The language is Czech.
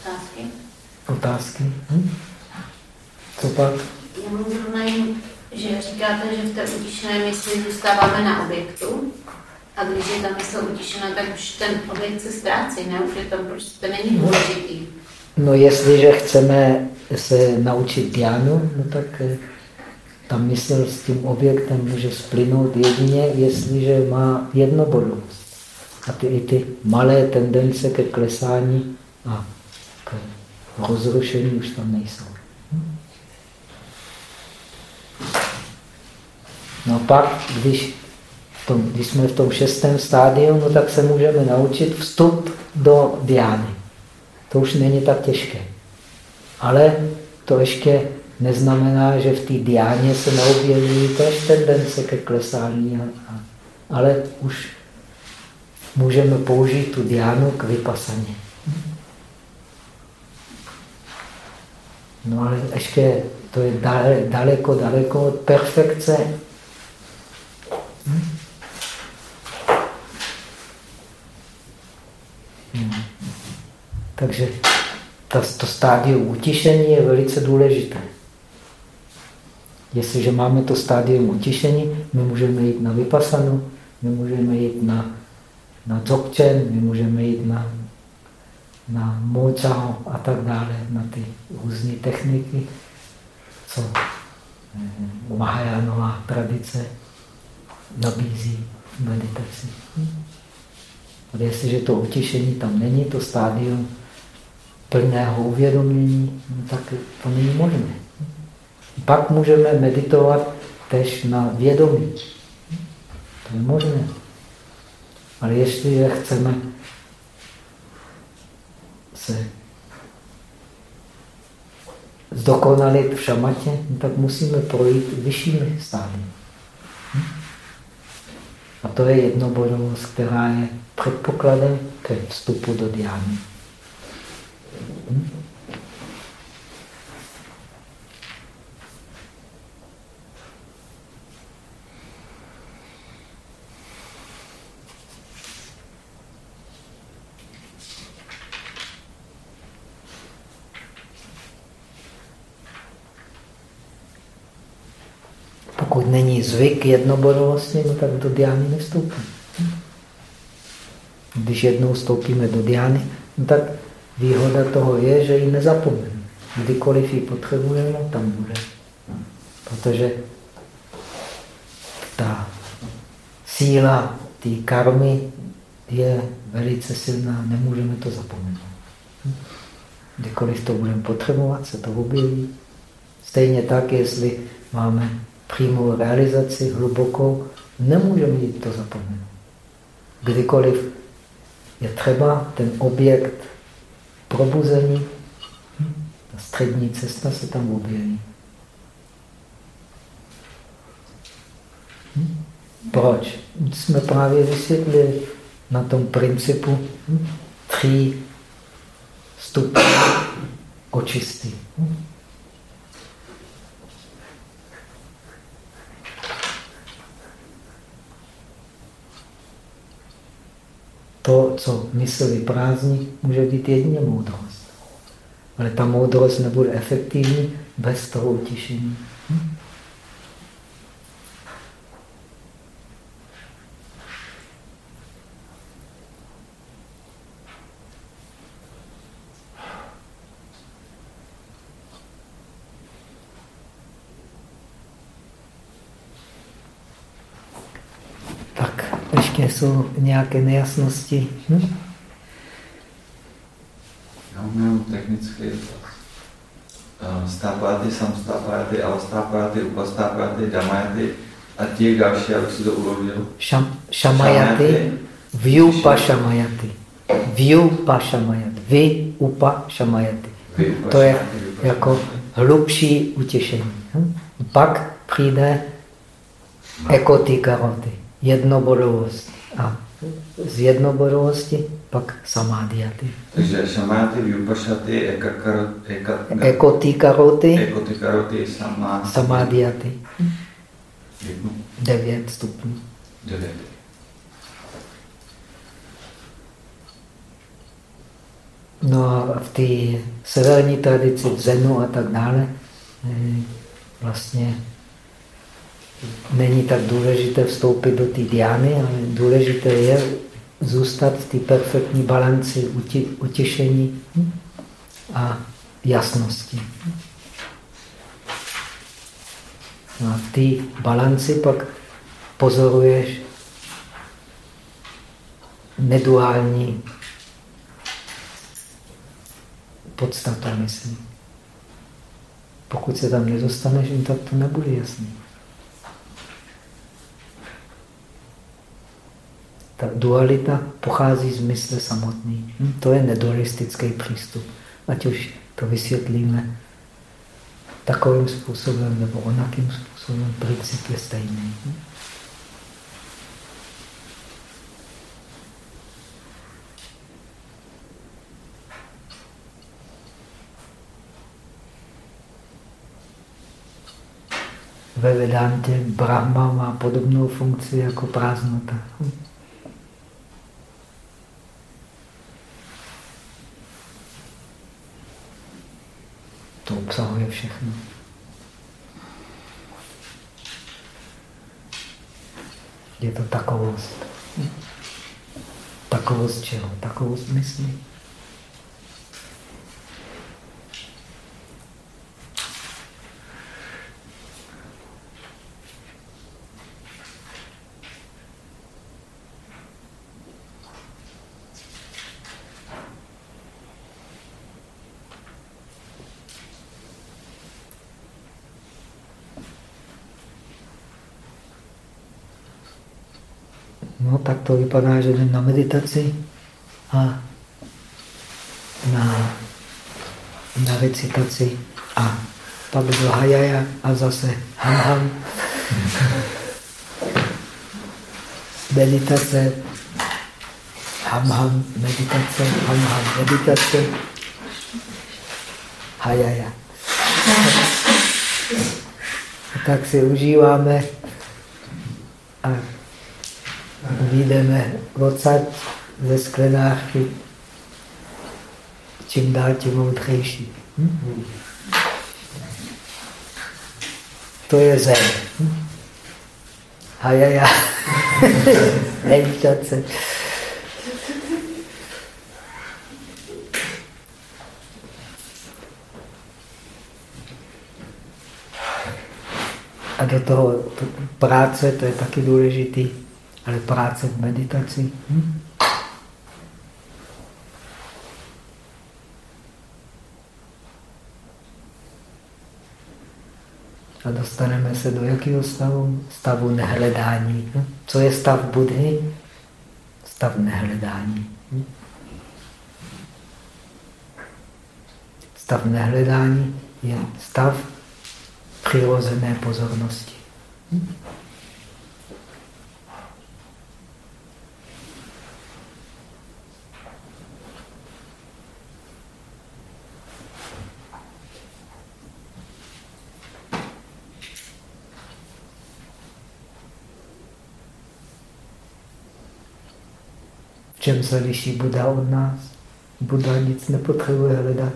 Otázky? otázky. Hm? Co pak? Já mám zrovna že říkáte, že v té utišené mysli zůstáváme na objektu a když je ta mysl utišená, tak už ten objekt se ztrácí, ne? Už je tam prostě, to není důležitý. No jestliže chceme se naučit diánu, no tak eh, ta mysl s tím objektem může splynout jedině, jestliže má jednobodovost. A ty, i ty malé tendence ke klesání a k rozrušení už tam nejsou. No a pak, když, tom, když jsme v tom šestém stádiu, no tak se můžeme naučit vstup do diány. To už není tak těžké. Ale to ještě neznamená, že v té diáně se neobjeví též tendence ke klesání. Ale už můžeme použít tu diánu k vypasaně. No ale ještě to je daleko, daleko od perfekce. Hmm. Takže to stádium utišení je velice důležité. Jestliže máme to stádium utišení, my můžeme jít na vypasanu, my můžeme jít na, na dzogchen, my můžeme jít na, na mochao a tak dále, na ty různé techniky, co eh, Mahajánová tradice nabízí v meditaci. Ale jestliže to utišení tam není, to stádium plného uvědomění, no tak to není možné. Pak můžeme meditovat tež na vědomí. To je možné. Ale jestli chceme se zdokonalit v šamatě, no tak musíme projít vyššími stády. A to je jednobodovost, která je předpokladem ke vstupu do diány. Pokud není zvyk jednobodovosti, no tak do diány nevstoupí. Když jednou vstoupíme do diány, no tak Výhoda toho je, že ji nezapomeneme. Kdykoliv ji potřebujeme, tam bude. Protože ta síla té karmy je velice silná, nemůžeme to zapomenout. Kdykoliv to budeme potřebovat, se to objeví. Stejně tak, jestli máme přímou realizaci hlubokou, nemůžeme jít to zapomenout. Kdykoliv je třeba ten objekt probuzení, ta střední cesta se tam objeví. Proč? Jsme právě vysvětlili na tom principu tří stupňů očisty. To, co mysl vyprázdní, může být jedině moudrost. Ale ta moudrost nebude efektivní bez toho utišení. Hm? Jsou nějaké nejasnosti? Hm? Já mám technický Stápáty, samstápáty, avastápáty, upastápáty, damajaty a těch další, abych si to ulovil. Šam, šamajaty, vyupa šamajaty. Vyupa šamajaty. Vy, upa šamajaty. To je jako hlubší utěšení. Hm? Pak přijde ekotykaroty, jednobodovost a z jednobodovosti pak samádiaty. Takže samády, vyupašaty, ekotikaroty, ekotikaroty, samádiaty. Devět stupňů. Devět. No a v té severní tradici, v Zenu a tak dále, eh, vlastně není tak důležité vstoupit do té diány, ale důležité je zůstat v té perfektní balanci utěšení a jasnosti. No a v té balanci pak pozoruješ neduální podstatu mysli. Pokud se tam nedostaneš, tak to nebude jasný. Ta dualita pochází z mysle samotný. Hm? To je nedualistický přístup. Ať už to vysvětlíme takovým způsobem nebo onakým způsobem, princip je stejný. Hm? Ve Vedantě Brahma má podobnou funkci jako prázdnota. Hm? To obsahuje všechno. Je to takovost. Takovost čeho? Takovost myslí. No tak to vypadá, že jdem na meditaci a na, na recitaci. A pak do hajaja a zase ham ham. Meditace, ham ham, meditace, ham ham, meditace, hajaja. Tak si užíváme. A vyjdeme odsaď ze sklenářky čím dál tím moudřejší. To je zen. Hm? Hajaja. Meditace. A do toho to, práce, to je taky důležitý ale práce v meditaci. Hm? A dostaneme se do jakého stavu? Stavu nehledání. Hm? Co je stav Budhy? Stav nehledání. Hm? Stav nehledání je stav přirozené pozornosti. Čem se liší Buda od nás? Buda nic nepotřebuje hledat.